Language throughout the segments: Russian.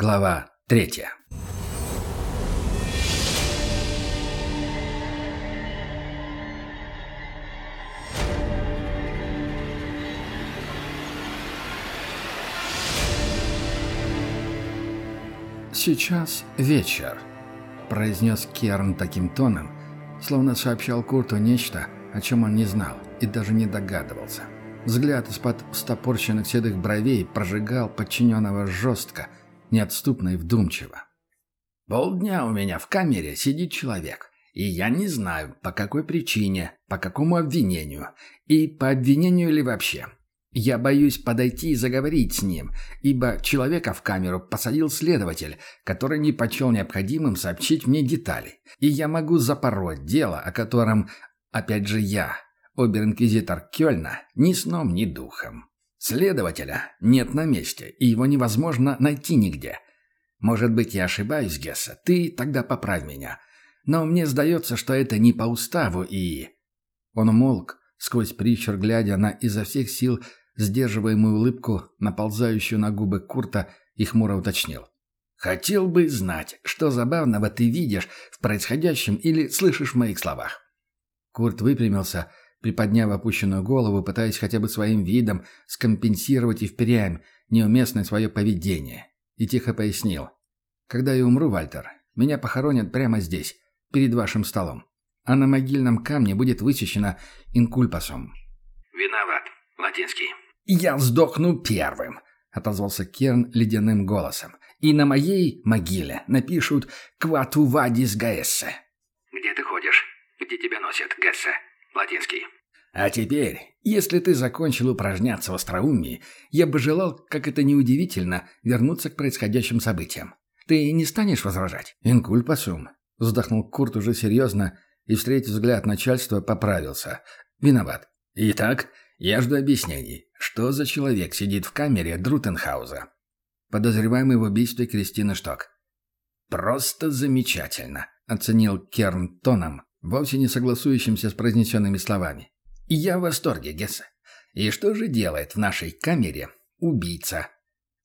Глава третья. «Сейчас вечер», — произнес Керн таким тоном, словно сообщал Курту нечто, о чем он не знал и даже не догадывался. Взгляд из-под стопорщенных седых бровей прожигал подчиненного жестко, неотступно и вдумчиво. «Полдня у меня в камере сидит человек, и я не знаю, по какой причине, по какому обвинению, и по обвинению ли вообще. Я боюсь подойти и заговорить с ним, ибо человека в камеру посадил следователь, который не почел необходимым сообщить мне детали, и я могу запороть дело, о котором, опять же я, обер-инквизитор Кёльна, ни сном, ни духом. Следователя нет на месте, и его невозможно найти нигде. Может быть, я ошибаюсь, Гесса, ты тогда поправь меня. Но мне сдается, что это не по уставу и...» Он умолк, сквозь прищур глядя на изо всех сил сдерживаемую улыбку, наползающую на губы Курта, и хмуро уточнил. «Хотел бы знать, что забавного ты видишь в происходящем или слышишь в моих словах». Курт выпрямился, приподняв опущенную голову, пытаясь хотя бы своим видом скомпенсировать и впрямь неуместное свое поведение, и тихо пояснил. «Когда я умру, Вальтер, меня похоронят прямо здесь, перед вашим столом, а на могильном камне будет высечено инкульпасом». «Виноват. Латинский». «Я сдохну первым», — отозвался Керн ледяным голосом. «И на моей могиле напишут «Квату вадис гаэссе». «Где ты ходишь? Где тебя носят, Гессе?» Латинский. А теперь, если ты закончил упражняться в остроумии, я бы желал, как это неудивительно, вернуться к происходящим событиям. Ты не станешь возражать? Инкульпасум. Вздохнул Курт уже серьезно и, встретив взгляд начальства, поправился. Виноват. Итак, я жду объяснений. Что за человек сидит в камере Друтенхауза? Подозреваемый в убийстве Кристины Шток. «Просто замечательно», — оценил Керн тоном, вовсе не согласующимся с произнесенными словами. «Я в восторге, Гесса. И что же делает в нашей камере убийца?»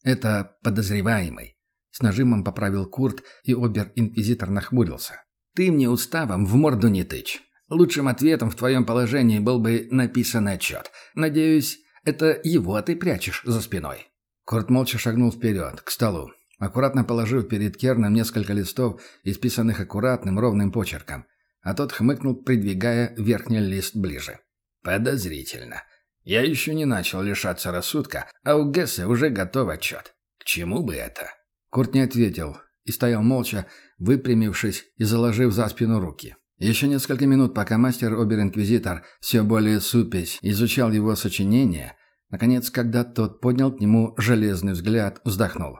«Это подозреваемый», — с нажимом поправил Курт, и обер-инквизитор нахмурился. «Ты мне уставом в морду не тычь. Лучшим ответом в твоем положении был бы написан отчет. Надеюсь, это его ты прячешь за спиной». Курт молча шагнул вперед, к столу, аккуратно положив перед Керном несколько листов, исписанных аккуратным ровным почерком а тот хмыкнул, придвигая верхний лист ближе. «Подозрительно. Я еще не начал лишаться рассудка, а у Гесса уже готов отчет. К чему бы это?» Курт не ответил и стоял молча, выпрямившись и заложив за спину руки. Еще несколько минут, пока мастер Обер-Инквизитор, все более супесь, изучал его сочинение, наконец, когда тот поднял к нему железный взгляд, вздохнул.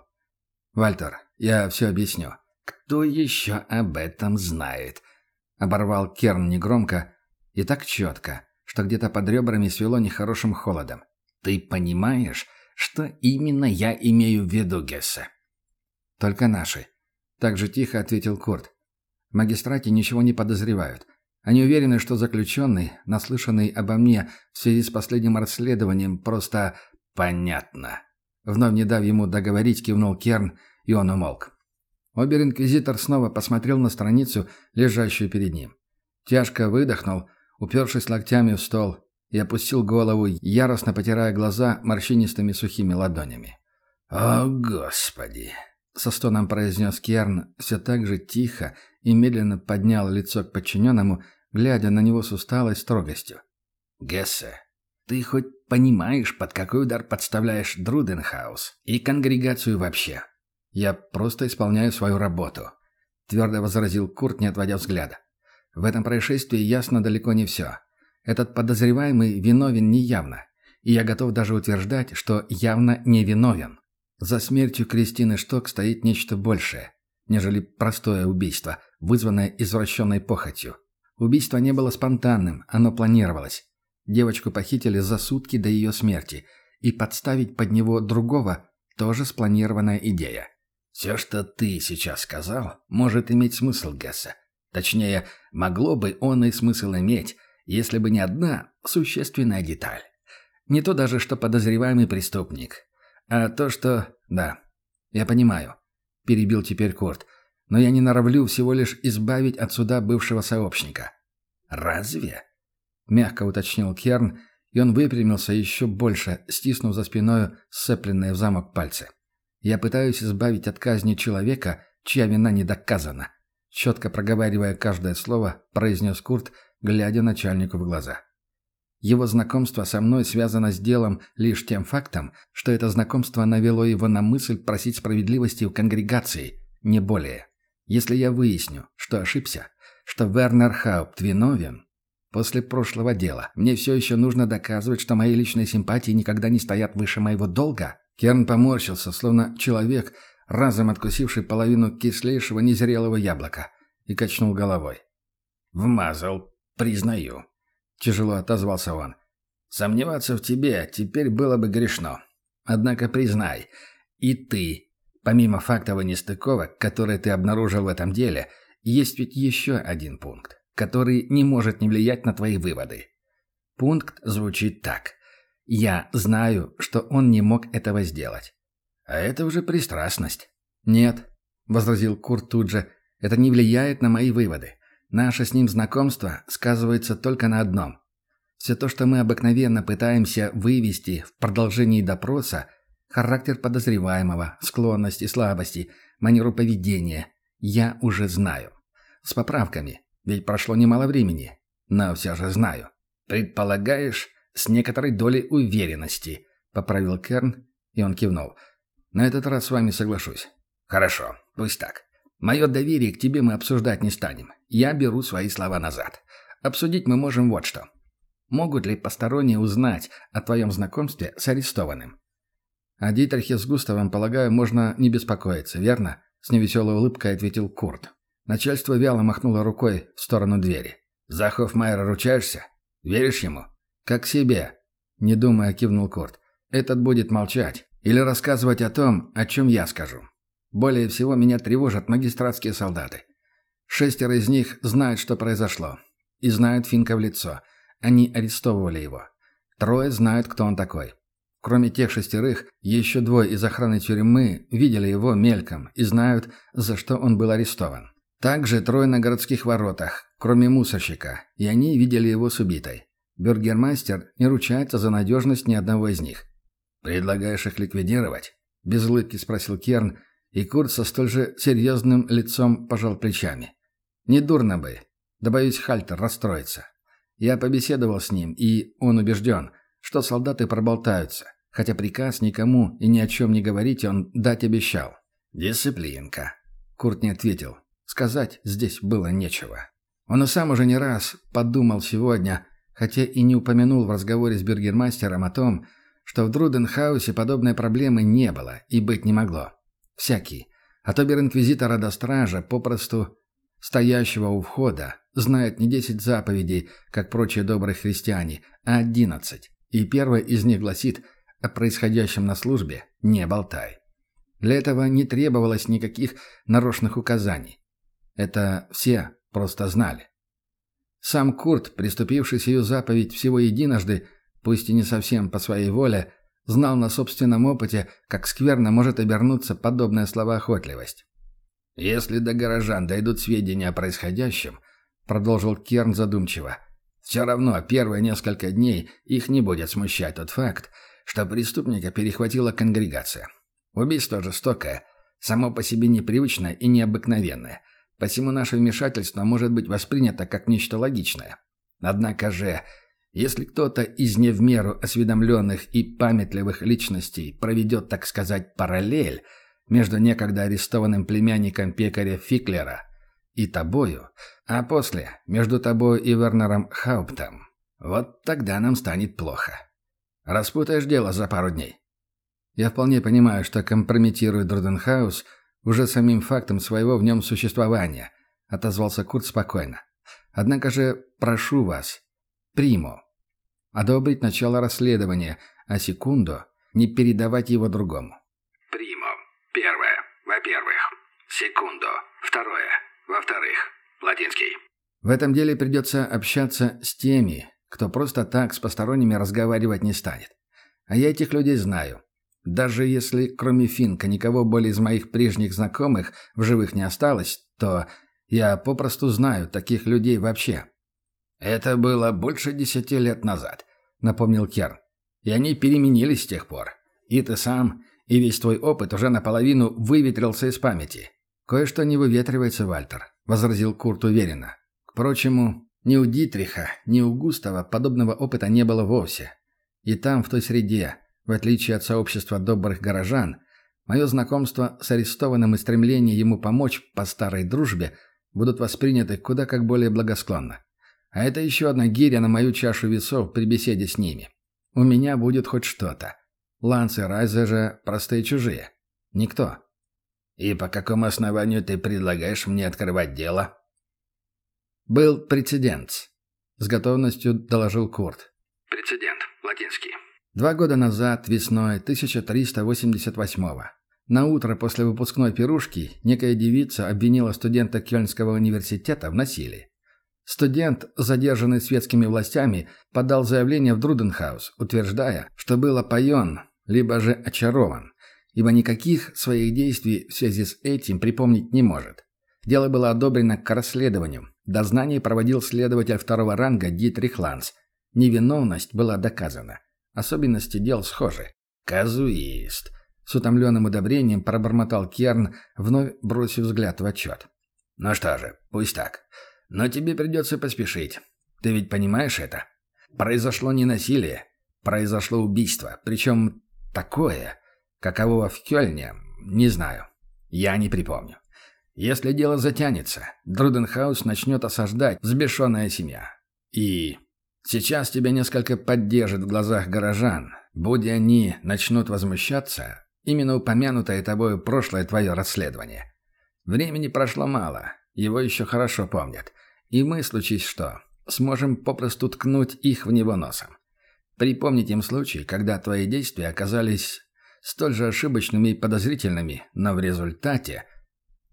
«Вальтер, я все объясню. Кто еще об этом знает?» Оборвал Керн негромко и так четко, что где-то под ребрами свело нехорошим холодом. «Ты понимаешь, что именно я имею в виду, Гессе?» «Только наши», — так же тихо ответил Курт. «В магистрате ничего не подозревают. Они уверены, что заключенный, наслышанный обо мне в связи с последним расследованием, просто понятно». Вновь не дав ему договорить, кивнул Керн, и он умолк. Обер-инквизитор снова посмотрел на страницу, лежащую перед ним. Тяжко выдохнул, упершись локтями в стол, и опустил голову, яростно потирая глаза морщинистыми сухими ладонями. «О, Господи!» — со стоном произнес Керн, все так же тихо и медленно поднял лицо к подчиненному, глядя на него с усталой строгостью. «Гессе, ты хоть понимаешь, под какой удар подставляешь Друденхаус и конгрегацию вообще?» «Я просто исполняю свою работу», — твердо возразил Курт, не отводя взгляда. «В этом происшествии ясно далеко не все. Этот подозреваемый виновен неявно, и я готов даже утверждать, что явно не виновен. За смертью Кристины Шток стоит нечто большее, нежели простое убийство, вызванное извращенной похотью. Убийство не было спонтанным, оно планировалось. Девочку похитили за сутки до ее смерти, и подставить под него другого – тоже спланированная идея. Все, что ты сейчас сказал, может иметь смысл, Гесса. Точнее, могло бы он и смысл иметь, если бы не одна существенная деталь. Не то даже, что подозреваемый преступник, а то, что... Да, я понимаю. — перебил теперь Курт. «Но я не норовлю всего лишь избавить от суда бывшего сообщника». «Разве?» — мягко уточнил Керн, и он выпрямился еще больше, стиснув за спиной сцепленные в замок пальцы. «Я пытаюсь избавить от казни человека, чья вина не доказана», — четко проговаривая каждое слово, произнес Курт, глядя начальнику в глаза. Его знакомство со мной связано с делом лишь тем фактом, что это знакомство навело его на мысль просить справедливости у конгрегации, не более. Если я выясню, что ошибся, что Вернер Хаупт виновен, после прошлого дела мне все еще нужно доказывать, что мои личные симпатии никогда не стоят выше моего долга? Керн поморщился, словно человек, разом откусивший половину кислейшего незрелого яблока, и качнул головой. «Вмазал, признаю», Тяжело отозвался он. Сомневаться в тебе теперь было бы грешно. Однако признай, и ты, помимо фактов и нестыковок, которые ты обнаружил в этом деле, есть ведь еще один пункт, который не может не влиять на твои выводы. Пункт звучит так. «Я знаю, что он не мог этого сделать». А это уже пристрастность. «Нет», — возразил Курт тут же, — «это не влияет на мои выводы. Наше с ним знакомство сказывается только на одном. Все то, что мы обыкновенно пытаемся вывести в продолжении допроса, характер подозреваемого, склонности, слабости, манеру поведения, я уже знаю. С поправками, ведь прошло немало времени, но все же знаю. Предполагаешь, с некоторой долей уверенности, поправил Керн, и он кивнул. На этот раз с вами соглашусь. Хорошо, пусть так. Мое доверие к тебе мы обсуждать не станем. Я беру свои слова назад. Обсудить мы можем вот что. Могут ли посторонние узнать о твоем знакомстве с арестованным? О Дитрихе с Густавом, полагаю, можно не беспокоиться, верно? С невеселой улыбкой ответил Курт. Начальство вяло махнуло рукой в сторону двери. «За Хоффмайера ручаешься? Веришь ему?» «Как себе», — не думая кивнул Курт. «Этот будет молчать или рассказывать о том, о чем я скажу. Более всего меня тревожат магистратские солдаты. Шестеро из них знают, что произошло. И знают Финка в лицо. Они арестовывали его. Трое знают, кто он такой. Кроме тех шестерых, еще двое из охраны тюрьмы видели его мельком и знают, за что он был арестован. Также трое на городских воротах, кроме мусорщика, и они видели его с убитой. Бюргермастер не ручается за надежность ни одного из них. «Предлагаешь их ликвидировать?» – без улыбки спросил Керн, и Курт со столь же серьезным лицом пожал плечами. «Недурно бы. Да, боюсь, Хальтер расстроится. Я побеседовал с ним, и он убежден, что солдаты проболтаются, хотя приказ никому и ни о чем не говорить он дать обещал. «Дисциплинка», — Курт не ответил. Сказать здесь было нечего. Он и сам уже не раз подумал сегодня, хотя и не упомянул в разговоре с бюргермастером о том, что в Друденхаусе подобной проблемы не было и быть не могло. Всякий. А то инквизитора до стража, попросту стоящего у входа, знает не десять заповедей, как прочие добрые христиане, а одиннадцать. И первая из них гласит о происходящем на службе «не болтай». Для этого не требовалось никаких нарочных указаний. Это все просто знали. Сам Курт, приступивший сию заповедь всего единожды, пусть и не совсем по своей воле, Знал на собственном опыте, как скверно может обернуться подобная словоохотливость. «Если до горожан дойдут сведения о происходящем», — продолжил Керн задумчиво, «все равно первые несколько дней их не будет смущать тот факт, что преступника перехватила конгрегация. Убийство жестокое, само по себе непривычное и необыкновенное, посему наше вмешательство может быть воспринято как нечто логичное. Однако же если кто-то из не в меру осведомленных и памятливых личностей проведет, так сказать, параллель между некогда арестованным племянником пекаря Фиклера и тобою, а после между тобой и Вернером Хауптом, вот тогда нам станет плохо. Распутаешь дело за пару дней. Я вполне понимаю, что компрометирует Друденхаус уже самим фактом своего в нем существования, отозвался Курт спокойно. Однако же прошу вас, приму, одобрить начало расследования, а секунду не передавать его другому. Примо. Первое. Во-первых. Секунду. Второе. Во-вторых. Латинский. В этом деле придется общаться с теми, кто просто так с посторонними разговаривать не станет. А я этих людей знаю. Даже если кроме Финка никого более из моих прежних знакомых в живых не осталось, то я попросту знаю таких людей вообще. Это было больше десяти лет назад, напомнил Керн. И они переменились с тех пор. И ты сам, и весь твой опыт уже наполовину выветрился из памяти. Кое-что не выветривается, Вальтер, возразил Курт уверенно. К прочему, ни у Дитриха, ни у Густава подобного опыта не было вовсе. И там, в той среде, в отличие от сообщества добрых горожан, мое знакомство с арестованным и стремление ему помочь по старой дружбе будут восприняты куда как более благосклонно. А это еще одна гиря на мою чашу весов при беседе с ними. У меня будет хоть что-то. Ланс и Райза же простые чужие. Никто. И по какому основанию ты предлагаешь мне открывать дело? Был прецедент. С готовностью доложил Курт. Прецедент. Латинский. Два года назад, весной 1388-го, на утро после выпускной пирушки, некая девица обвинила студента Кёльнского университета в насилии. Студент, задержанный светскими властями, подал заявление в Друденхаус, утверждая, что был опоен, либо же очарован, ибо никаких своих действий в связи с этим припомнить не может. Дело было одобрено к расследованию. Дознание проводил следователь второго ранга Дитрих Ланс. Невиновность была доказана. Особенности дел схожи. «Казуист», — с утомленным удобрением пробормотал Керн, вновь бросив взгляд в отчет. «Ну что же, пусть так. Но тебе придется поспешить. Ты ведь понимаешь это? Произошло не насилие, произошло убийство. Причем такое, какового в Кёльне, не знаю. Я не припомню. Если дело затянется, Друденхаус начнет осаждать взбешенная семья. И Сейчас тебя несколько поддержит в глазах горожан. Будь они начнут возмущаться, именно упомянутое тобою прошлое твое расследование. Времени прошло мало, его еще хорошо помнят. И мы, случись что, сможем попросту ткнуть их в него носом. Припомнить им случай, когда твои действия оказались столь же ошибочными и подозрительными, но в результате...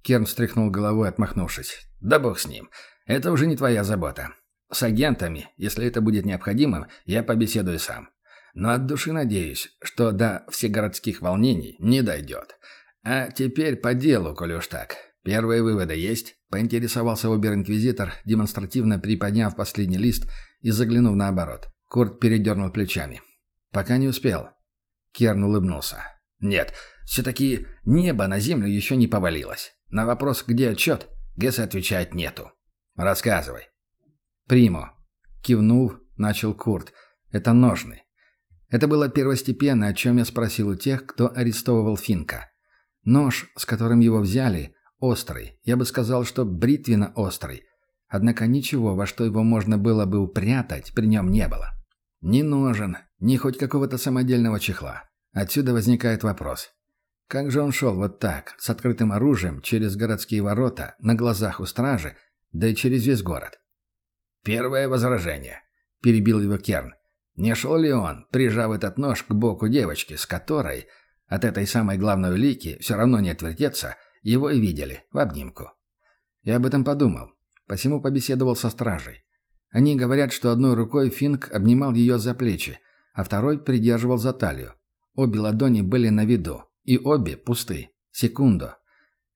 Керн встряхнул головой, отмахнувшись. «Да бог с ним. Это уже не твоя забота. С агентами, если это будет необходимым, я побеседую сам. Но от души надеюсь, что до всегородских волнений не дойдет. А теперь по делу, коли уж так. Первые выводы есть?» — поинтересовался обер-инквизитор, демонстративно приподняв последний лист и заглянув наоборот. Курт передернул плечами. «Пока не успел». Керн улыбнулся. «Нет, все-таки небо на землю еще не повалилось. На вопрос, где отчет, Гесс отвечает «нету». «Рассказывай». «Примо», — кивнув, начал Курт. «Это ножны». Это было первостепенно, о чем я спросил у тех, кто арестовывал Финка. Нож, с которым его взяли, острый. Я бы сказал, что бритвенно-острый. Однако ничего, во что его можно было бы упрятать, при нем не было. Ни ножен, ни хоть какого-то самодельного чехла. Отсюда возникает вопрос. Как же он шел вот так, с открытым оружием, через городские ворота, на глазах у стражи, да и через весь город? «Первое возражение», — перебил его Керн. «Не шел ли он, прижав этот нож к боку девочки, с которой, от этой самой главной улики, все равно не отвертеться, его и видели, в обнимку?» Я об этом подумал, посему побеседовал со стражей. Они говорят, что одной рукой Финк обнимал ее за плечи, а второй придерживал за талию. Обе ладони были на виду, и обе пусты. Секунду.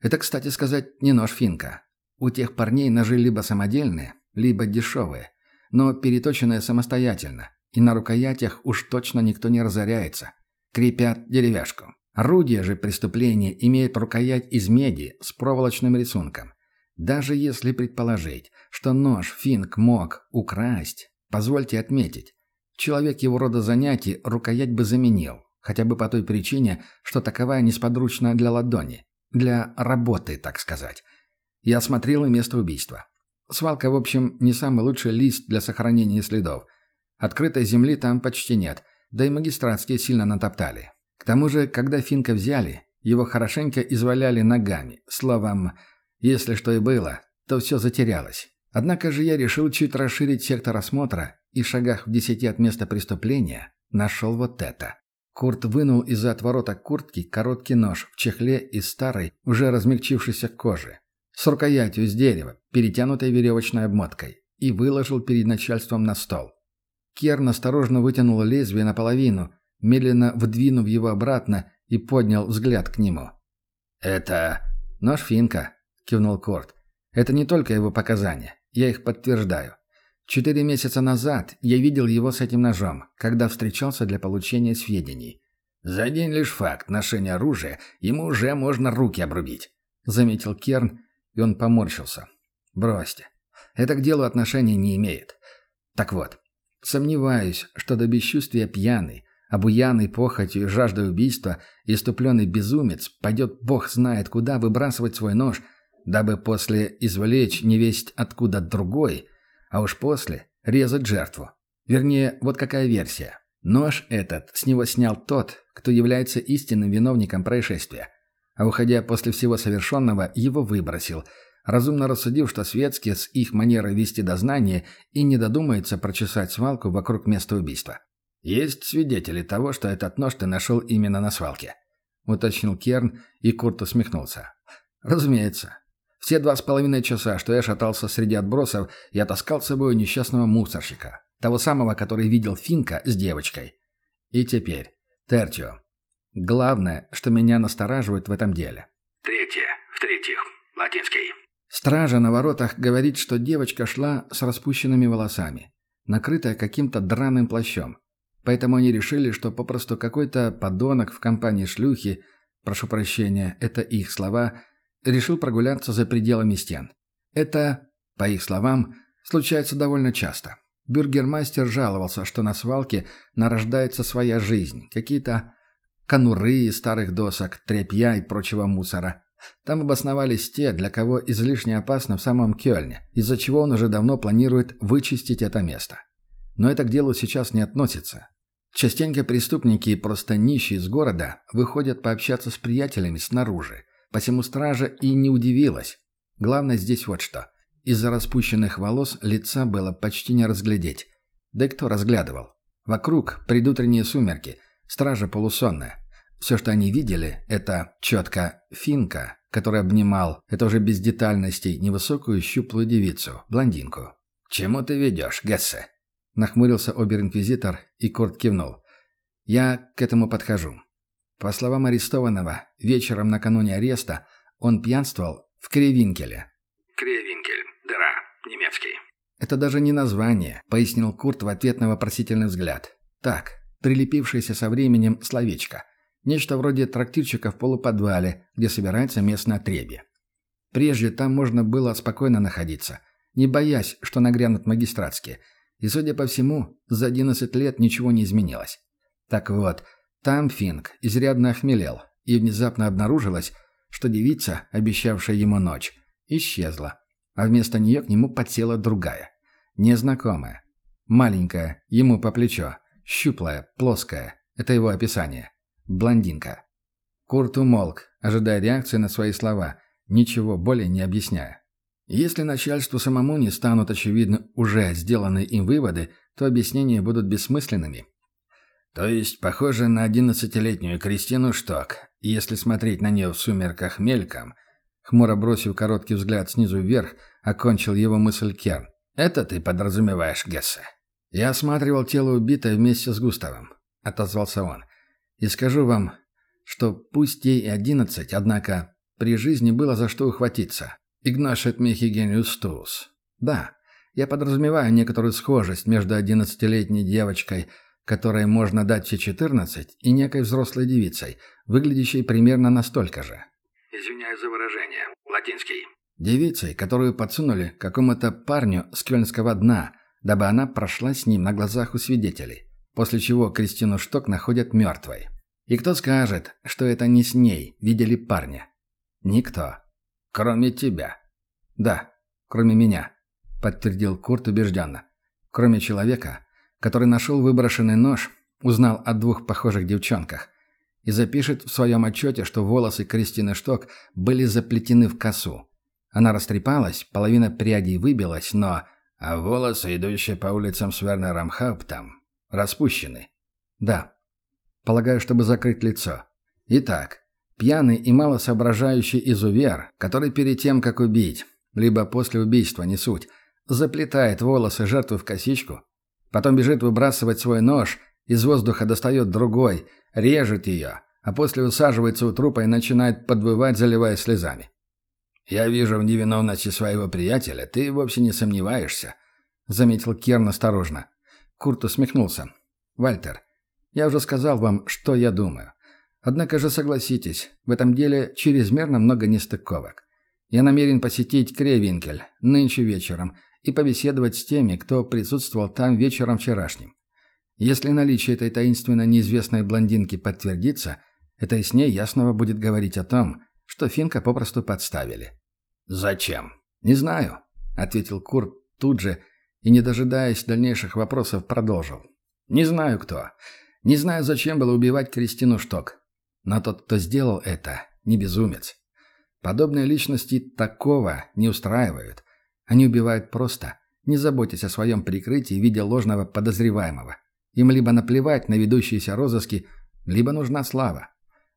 Это, кстати сказать, не нож Финка. У тех парней ножи либо самодельные, либо дешевые, но переточенные самостоятельно, и на рукоятях уж точно никто не разоряется. Крепят деревяшку. Орудие же преступления имеет рукоять из меди с проволочным рисунком. Даже если предположить, что нож Финк мог украсть, позвольте отметить, человек его рода занятий рукоять бы заменил, хотя бы по той причине, что таковая несподручна для ладони, для работы, так сказать. Я осмотрел и место убийства. Свалка, в общем, не самый лучший лист для сохранения следов. Открытой земли там почти нет, да и магистратские сильно натоптали. К тому же, когда Финка взяли, его хорошенько изваляли ногами. Словом, если что и было, то все затерялось. Однако же я решил чуть расширить сектор осмотра и в шагах в десяти от места преступления нашел вот это. Курт вынул из-за отворота куртки короткий нож в чехле из старой, уже размягчившейся кожи с рукоятью из дерева, перетянутой веревочной обмоткой, и выложил перед начальством на стол. Керн осторожно вытянул лезвие наполовину, медленно вдвинув его обратно и поднял взгляд к нему. «Это нож Финка», — кивнул Корт. «Это не только его показания. Я их подтверждаю. Четыре месяца назад я видел его с этим ножом, когда встречался для получения сведений. За день лишь факт ношения оружия ему уже можно руки обрубить», — заметил Керн, и он поморщился. «Бросьте. Это к делу отношения не имеет. Так вот, сомневаюсь, что до бесчувствия пьяный, обуянный похотью и жаждой убийства, иступленный безумец пойдет бог знает куда выбрасывать свой нож, дабы после извлечь невесть откуда другой, а уж после резать жертву. Вернее, вот какая версия. Нож этот с него снял тот, кто является истинным виновником происшествия, а уходя после всего совершенного, его выбросил – разумно рассудив, что светские с их манерой вести дознание и не додумаются прочесать свалку вокруг места убийства. «Есть свидетели того, что этот нож ты нашел именно на свалке», — уточнил Керн, и Курт усмехнулся. «Разумеется. Все два с половиной часа, что я шатался среди отбросов, я таскал с собой несчастного мусорщика, того самого, который видел Финка с девочкой. И теперь, Тертио, главное, что меня настораживает в этом деле». Третье. В-третьих, латинский. Стража на воротах говорит, что девочка шла с распущенными волосами, накрытая каким-то драным плащом. Поэтому они решили, что попросту какой-то подонок в компании шлюхи, прошу прощения, это их слова, решил прогуляться за пределами стен. Это, по их словам, случается довольно часто. Бюргермастер жаловался, что на свалке нарождается своя жизнь, какие-то конуры из старых досок, тряпья и прочего мусора. Там обосновались те, для кого излишне опасно в самом Кёльне, из-за чего он уже давно планирует вычистить это место. Но это к делу сейчас не относится. Частенько преступники и просто нищие из города выходят пообщаться с приятелями снаружи. Посему стража и не удивилась. Главное здесь вот что. Из-за распущенных волос лица было почти не разглядеть. Да и кто разглядывал? Вокруг предутренние сумерки, стража полусонная. Все, что они видели, это четко финка, который обнимал, это уже без детальностей, невысокую щуплую девицу, блондинку. «Чему ты ведешь, Гессе?» Нахмурился обер-инквизитор, и Корт кивнул. «Я к этому подхожу. По словам арестованного, вечером накануне ареста он пьянствовал в Кривинкеле». Кривинкель. Дыра. Немецкий. «Это даже не название», — пояснил Курт в ответ на вопросительный взгляд. «Так, прилепившееся со временем словечко. Нечто вроде трактирчика в полуподвале, где собирается местное отребье. Прежде там можно было спокойно находиться, не боясь, что нагрянут магистратские. И, судя по всему, за 11 лет ничего не изменилось. Так вот, там Финк изрядно охмелел, и внезапно обнаружилось, что девица, обещавшая ему ночь, исчезла, а вместо нее к нему подсела другая. Незнакомая. Маленькая, ему по плечо, щуплая, плоская. Это его описание. Блондинка. Курт умолк, ожидая реакции на свои слова, ничего более не объясняя. Если начальству самому не станут очевидны уже сделанные им выводы, то объяснения будут бессмысленными. То есть, похоже на одиннадцатилетнюю Кристину Шток, если смотреть на нее в сумерках мельком, хмуро бросив короткий взгляд снизу вверх, окончил его мысль Керн. «Это ты подразумеваешь, Гессе?» «Я осматривал тело убитой вместе с Густавом», — отозвался он. И скажу вам, что пусть ей одиннадцать, однако при жизни было за что ухватиться. Игнашет Мехигениус Туус. Да, я подразумеваю некоторую схожесть между одиннадцатилетней девочкой, которой можно дать все четырнадцать, и некой взрослой девицей, выглядящей примерно настолько же. Извиняюсь за выражение. Латинский. Девицей, которую подсунули какому-то парню с кёльнского дна, дабы она прошла с ним на глазах у свидетелей после чего Кристину Шток находят мертвой. И кто скажет, что это не с ней видели парня? Никто. Кроме тебя. Да, кроме меня, подтвердил Курт убежденно. Кроме человека, который нашел выброшенный нож, узнал о двух похожих девчонках и запишет в своем отчете, что волосы Кристины Шток были заплетены в косу. Она растрепалась, половина прядей выбилась, но... А волосы, идущие по улицам с Вернером Хауптом, Распущены. Да. Полагаю, чтобы закрыть лицо. Итак, пьяный и мало соображающий изувер, который перед тем, как убить, либо после убийства, не суть, заплетает волосы жертвы в косичку, потом бежит выбрасывать свой нож Из воздуха достает другой, режет ее, а после усаживается у трупа и начинает подвывать, заливая слезами. «Я вижу в невиновности своего приятеля, ты вовсе не сомневаешься», — заметил Керн осторожно. Курт усмехнулся. «Вальтер, я уже сказал вам, что я думаю. Однако же согласитесь, в этом деле чрезмерно много нестыковок. Я намерен посетить Кревинкель нынче вечером и побеседовать с теми, кто присутствовал там вечером вчерашним. Если наличие этой таинственно неизвестной блондинки подтвердится, это и с ней ясного будет говорить о том, что Финка попросту подставили. «Зачем?» «Не знаю», — ответил Курт тут же и, не дожидаясь дальнейших вопросов, продолжил. «Не знаю кто. Не знаю, зачем было убивать Кристину Шток. Но тот, кто сделал это, не безумец. Подобные личности такого не устраивают. Они убивают просто, не заботясь о своем прикрытии в виде ложного подозреваемого. Им либо наплевать на ведущиеся розыски, либо нужна слава.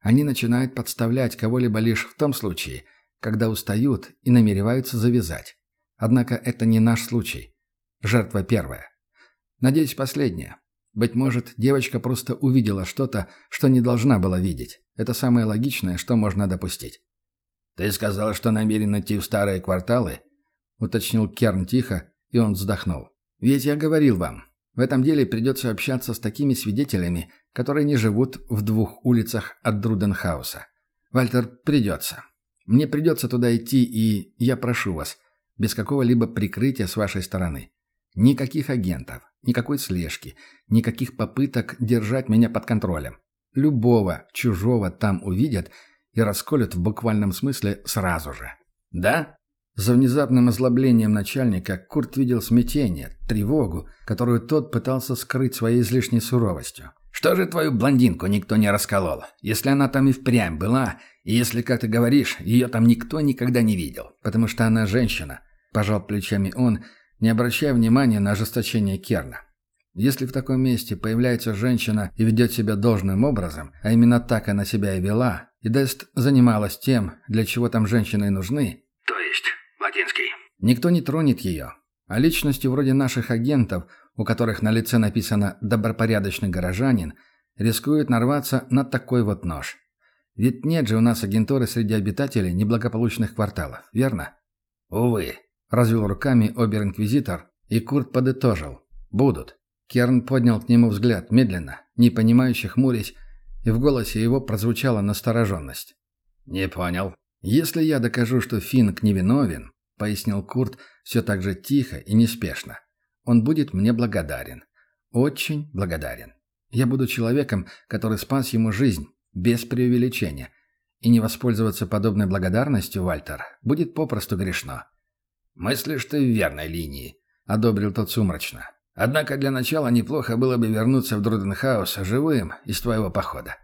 Они начинают подставлять кого-либо лишь в том случае, когда устают и намереваются завязать. Однако это не наш случай. Жертва первая. Надеюсь, последняя. Быть может, девочка просто увидела что-то, что не должна была видеть. Это самое логичное, что можно допустить. «Ты сказал, что намерен идти в старые кварталы?» — уточнил Керн тихо, и он вздохнул. «Ведь я говорил вам, в этом деле придется общаться с такими свидетелями, которые не живут в двух улицах от Друденхауса. Вальтер, придется. Мне придется туда идти, и я прошу вас, без какого-либо прикрытия с вашей стороны. Никаких агентов, никакой слежки, никаких попыток держать меня под контролем. Любого чужого там увидят и расколют в буквальном смысле сразу же. Да? За внезапным озлоблением начальника Курт видел смятение, тревогу, которую тот пытался скрыть своей излишней суровостью. «Что же твою блондинку никто не расколол? Если она там и впрямь была, и если, как ты говоришь, ее там никто никогда не видел?» «Потому что она женщина», – пожал плечами он, не обращая внимания на ожесточение Керна. Если в таком месте появляется женщина и ведет себя должным образом, а именно так она себя и вела, и Дест занималась тем, для чего там женщины нужны, Латинский. Никто не тронет ее. А личности вроде наших агентов, у которых на лице написано «добропорядочный горожанин», рискуют нарваться на такой вот нож. Ведь нет же у нас агентуры среди обитателей неблагополучных кварталов, верно? Увы. Развел руками обер-инквизитор, и Курт подытожил. Будут. Керн поднял к нему взгляд, медленно, непонимающе хмурясь, и в голосе его прозвучала настороженность. «Не понял». «Если я докажу, что Финк невиновен», — пояснил Курт все так же тихо и неспешно, — «он будет мне благодарен. Очень благодарен. Я буду человеком, который спас ему жизнь, без преувеличения. И не воспользоваться подобной благодарностью, Вальтер, будет попросту грешно». «Мыслишь ты в верной линии», — одобрил тот сумрачно. «Однако для начала неплохо было бы вернуться в Друденхаус живым из твоего похода.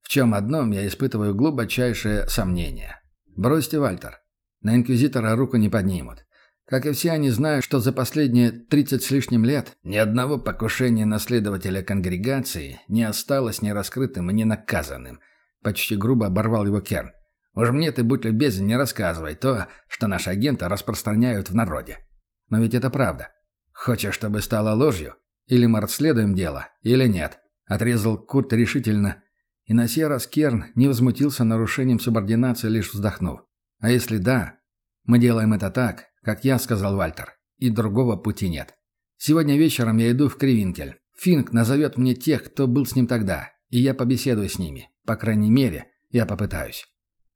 В чем одном я испытываю глубочайшее сомнение. Бросьте, Вальтер. На инквизитора руку не поднимут. Как и все они знают, что за последние тридцать с лишним лет ни одного покушения наследователя конгрегации не осталось нераскрытым и ненаказанным. Почти грубо оборвал его Керн. Уж мне ты, будь любезен, не рассказывай то, что наши агенты распространяют в народе. Но ведь это правда. Хочешь, чтобы стало ложью? Или мы расследуем дело, или нет? Отрезал Курт решительно и на сей раз Керн не возмутился нарушением субординации, лишь вздохнув. «А если да, мы делаем это так, как я сказал Вальтер, и другого пути нет. Сегодня вечером я иду в Кривинкель. Финк назовет мне тех, кто был с ним тогда, и я побеседую с ними. По крайней мере, я попытаюсь».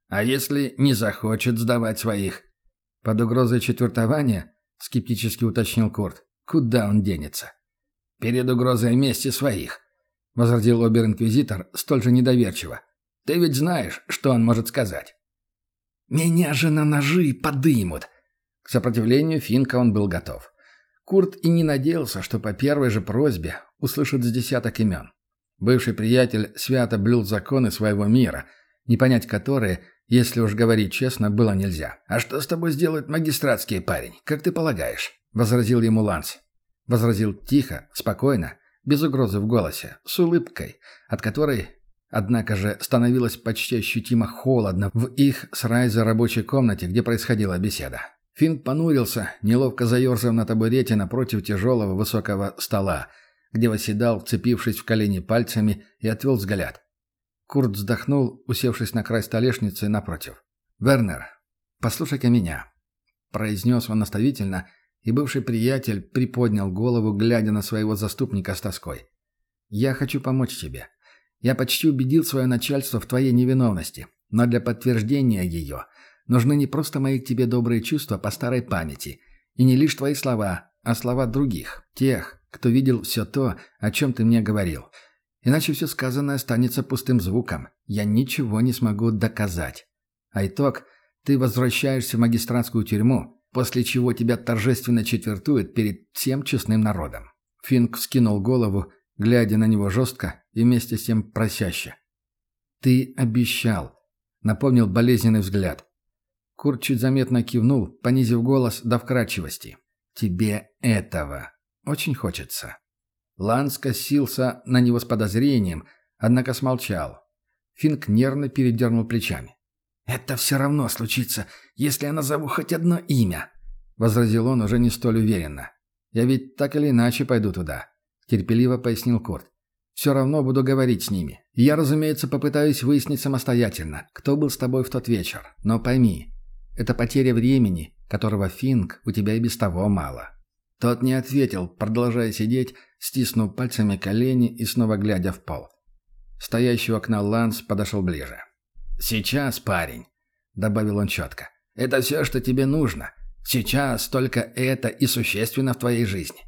«А если не захочет сдавать своих?» «Под угрозой четвертования?» — скептически уточнил Курт. «Куда он денется?» «Перед угрозой мести своих», возразил обер-инквизитор столь же недоверчиво. «Ты ведь знаешь, что он может сказать?» «Меня же на ножи подымут!» К сопротивлению Финка он был готов. Курт и не надеялся, что по первой же просьбе услышит с десяток имен. Бывший приятель свято блюл законы своего мира, не понять которые, если уж говорить честно, было нельзя. «А что с тобой сделает магистратский парень, как ты полагаешь?» — возразил ему Ланс. Возразил тихо, спокойно, без угрозы в голосе, с улыбкой, от которой, однако же, становилось почти ощутимо холодно в их с Райза рабочей комнате, где происходила беседа. Финн понурился, неловко заерзав на табурете напротив тяжелого высокого стола, где восседал, вцепившись в колени пальцами, и отвел взгляд. Курт вздохнул, усевшись на край столешницы напротив. «Вернер, послушай-ка меня», — произнес он наставительно, и бывший приятель приподнял голову, глядя на своего заступника с тоской. «Я хочу помочь тебе. Я почти убедил свое начальство в твоей невиновности, но для подтверждения ее нужны не просто мои к тебе добрые чувства по старой памяти, и не лишь твои слова, а слова других, тех, кто видел все то, о чем ты мне говорил. Иначе все сказанное останется пустым звуком. Я ничего не смогу доказать. А итог – ты возвращаешься в магистратскую тюрьму, после чего тебя торжественно четвертуют перед всем честным народом. Финк вскинул голову, глядя на него жестко и вместе с тем просяще. «Ты обещал», — напомнил болезненный взгляд. Курт чуть заметно кивнул, понизив голос до вкрадчивости. «Тебе этого очень хочется». Лан скосился на него с подозрением, однако смолчал. Финк нервно передернул плечами. «Это все равно случится, если я назову хоть одно имя», — возразил он уже не столь уверенно. «Я ведь так или иначе пойду туда», — терпеливо пояснил Курт. «Все равно буду говорить с ними. я, разумеется, попытаюсь выяснить самостоятельно, кто был с тобой в тот вечер. Но пойми, это потеря времени, которого, Финк, у тебя и без того мало». Тот не ответил, продолжая сидеть, стиснув пальцами колени и снова глядя в пол. Стоящий у окна Ланс подошел ближе. «Сейчас, парень», — добавил он четко, — «это все, что тебе нужно. Сейчас только это и существенно в твоей жизни.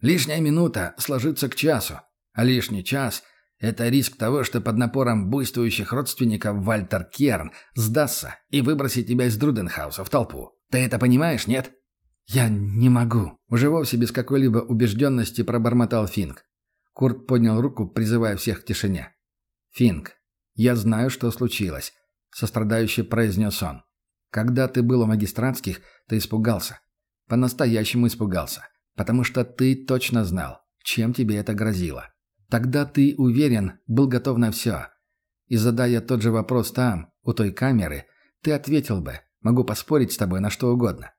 Лишняя минута сложится к часу, а лишний час — это риск того, что под напором буйствующих родственников Вальтер Керн сдастся и выбросит тебя из Друденхауса в толпу. Ты это понимаешь, нет? «Я не могу», — уже вовсе без какой-либо убежденности пробормотал Финк. Курт поднял руку, призывая всех к тишине. «Финк, я знаю, что случилось», — сострадающе произнес он. «Когда ты был у магистратских, ты испугался. По-настоящему испугался. Потому что ты точно знал, чем тебе это грозило. Тогда ты, уверен, был готов на все. И задая тот же вопрос там, у той камеры, ты ответил бы, могу поспорить с тобой на что угодно.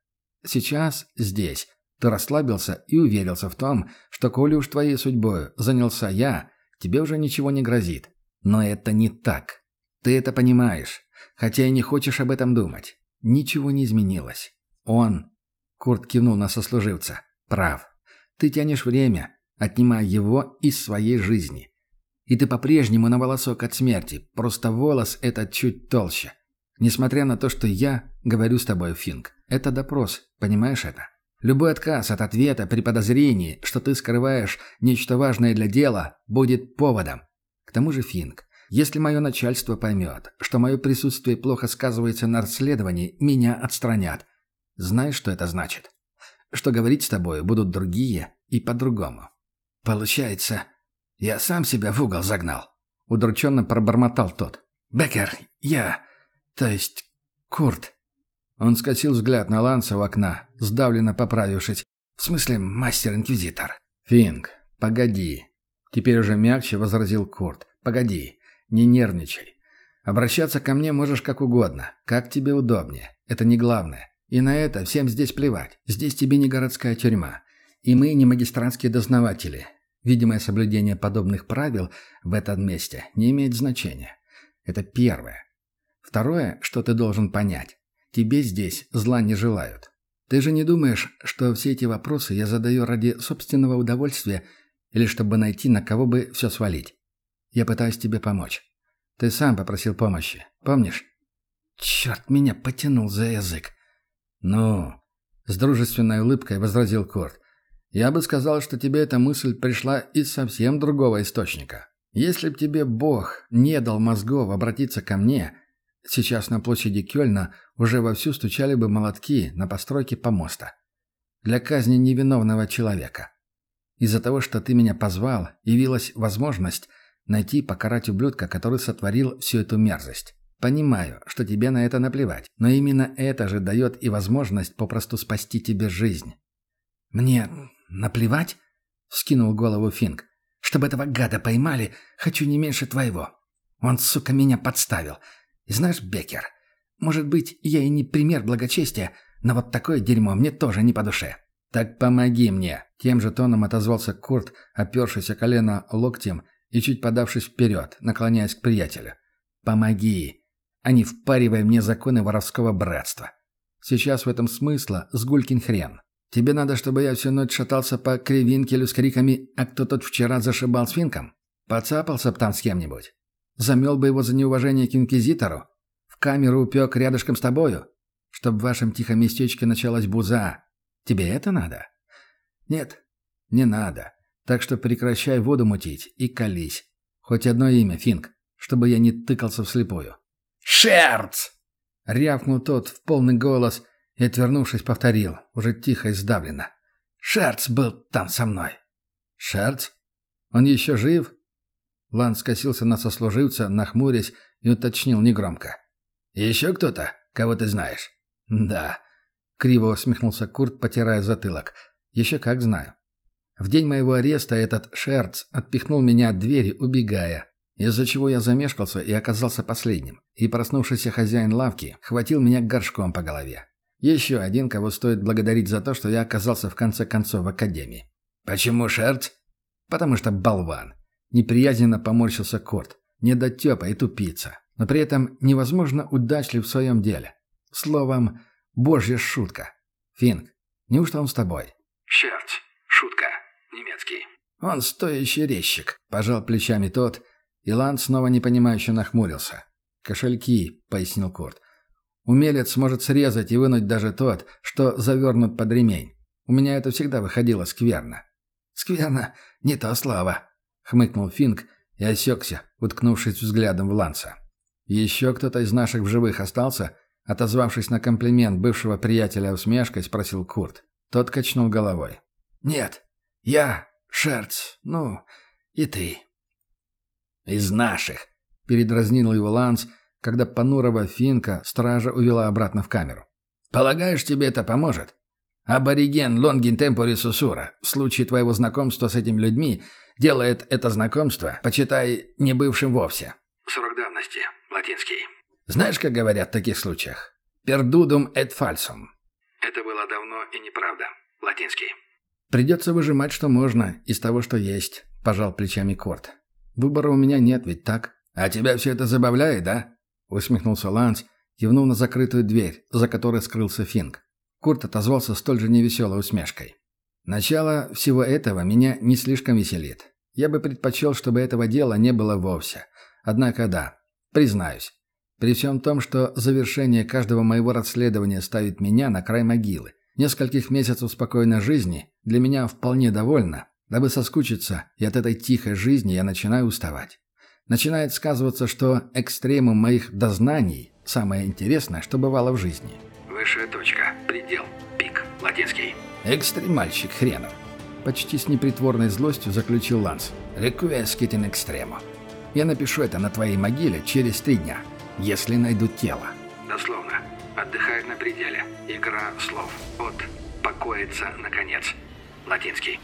Сейчас, здесь, ты расслабился и уверился в том, что коли уж твоей судьбой занялся я, тебе уже ничего не грозит. Но это не так. Ты это понимаешь, хотя и не хочешь об этом думать. Ничего не изменилось. Он, Курт кивнул на сослуживца, прав. Ты тянешь время, отнимая его из своей жизни. И ты по-прежнему на волосок от смерти, просто волос этот чуть толще. Несмотря на то, что я говорю с тобой, Финк, это допрос, понимаешь это? Любой отказ от ответа при подозрении, что ты скрываешь нечто важное для дела, будет поводом. К тому же, Финк, если мое начальство поймет, что мое присутствие плохо сказывается на расследовании, меня отстранят. Знаешь, что это значит? Что говорить с тобой будут другие и по-другому. Получается, я сам себя в угол загнал. Удрученно пробормотал тот. «Беккер, я... То есть, Курт. Он скосил взгляд на Ланса в окна, сдавленно поправившись. В смысле, мастер-инквизитор. Финг, погоди. Теперь уже мягче возразил Курт. Погоди, не нервничай. Обращаться ко мне можешь как угодно, как тебе удобнее. Это не главное. И на это всем здесь плевать. Здесь тебе не городская тюрьма. И мы не магистратские дознаватели. Видимое соблюдение подобных правил в этом месте не имеет значения. Это первое. Второе, что ты должен понять. Тебе здесь зла не желают. Ты же не думаешь, что все эти вопросы я задаю ради собственного удовольствия или чтобы найти, на кого бы все свалить? Я пытаюсь тебе помочь. Ты сам попросил помощи, помнишь? Черт, меня потянул за язык. Ну, с дружественной улыбкой возразил Корт. Я бы сказал, что тебе эта мысль пришла из совсем другого источника. Если б тебе Бог не дал мозгов обратиться ко мне, Сейчас на площади Кёльна уже вовсю стучали бы молотки на постройке помоста. Для казни невиновного человека. Из-за того, что ты меня позвал, явилась возможность найти и покарать ублюдка, который сотворил всю эту мерзость. Понимаю, что тебе на это наплевать, но именно это же дает и возможность попросту спасти тебе жизнь. «Мне наплевать?» — вскинул голову Финк. «Чтобы этого гада поймали, хочу не меньше твоего. Он, сука, меня подставил. И знаешь, Беккер, может быть, я и не пример благочестия, но вот такое дерьмо мне тоже не по душе. «Так помоги мне!» Тем же тоном отозвался Курт, опершись о колено локтем и чуть подавшись вперед, наклоняясь к приятелю. «Помоги!» а не впаривай мне законы воровского братства. Сейчас в этом смысла сгулькин хрен. Тебе надо, чтобы я всю ночь шатался по кривинкелю с криками «А кто тот вчера зашибал с финком?» Поцапался б там с кем-нибудь. Замел бы его за неуважение к инквизитору. В камеру упек рядышком с тобою. Чтоб в вашем тихом местечке началась буза. Тебе это надо? Нет, не надо. Так что прекращай воду мутить и колись. Хоть одно имя, Финк, чтобы я не тыкался вслепую. «Шерц!» — рявкнул тот в полный голос и, отвернувшись, повторил, уже тихо и сдавленно. «Шерц был там со мной». «Шерц? Он еще жив?» Лан скосился на сослуживца, нахмурясь, и уточнил негромко. «Еще кто-то? Кого ты знаешь?» «Да». Криво усмехнулся Курт, потирая затылок. «Еще как знаю. В день моего ареста этот Шерц отпихнул меня от двери, убегая из-за чего я замешкался и оказался последним, и проснувшийся хозяин лавки хватил меня горшком по голове. Еще один, кого стоит благодарить за то, что я оказался в конце концов в академии. «Почему Шерц?» «Потому что болван». Неприязненно поморщился Корт. Недотепа и тупица. Но при этом невозможно удачлив в своем деле. Словом, божья шутка. Финк, неужто он с тобой? «Шерц. Шутка. Немецкий». «Он стоящий резчик», – пожал плечами тот – Илан снова непонимающе нахмурился. «Кошельки», — пояснил Курт. «Умелец может срезать и вынуть даже тот, что завернут под ремень. У меня это всегда выходило скверно». «Скверно, не то слава», — хмыкнул Финк и осекся, уткнувшись взглядом в Ланса. «Еще кто-то из наших в живых остался?» Отозвавшись на комплимент бывшего приятеля усмешкой, спросил Курт. Тот качнул головой. «Нет, я, Шерц, ну, и ты». «Из наших», — передразнил его Ланс, когда понурого финка стража увела обратно в камеру. «Полагаешь, тебе это поможет? Абориген Лонгин Темпори Сусура, в случае твоего знакомства с этими людьми, делает это знакомство, почитай, не бывшим вовсе». «Срок давности. Латинский». «Знаешь, как говорят в таких случаях? Пердудум et falsum». «Это было давно и неправда. Латинский». «Придется выжимать, что можно, из того, что есть», — пожал плечами Корт. Выбора у меня нет, ведь так? А тебя все это забавляет, да? Усмехнулся Ланс, кивнув на закрытую дверь, за которой скрылся Финк. Курт отозвался столь же невеселой усмешкой. Начало всего этого меня не слишком веселит. Я бы предпочел, чтобы этого дела не было вовсе. Однако да, признаюсь, при всем том, что завершение каждого моего расследования ставит меня на край могилы, нескольких месяцев спокойной жизни для меня вполне довольно, Дабы соскучиться, и от этой тихой жизни я начинаю уставать. Начинает сказываться, что экстремум моих дознаний – самое интересное, что бывало в жизни. Высшая точка, предел, пик, латинский. Экстремальщик хренов. Почти с непритворной злостью заключил Ланс. Реквескит ин экстремо. Я напишу это на твоей могиле через три дня, если найду тело. Дословно. Отдыхает на пределе. Игра слов. От покоится, наконец. Латинский.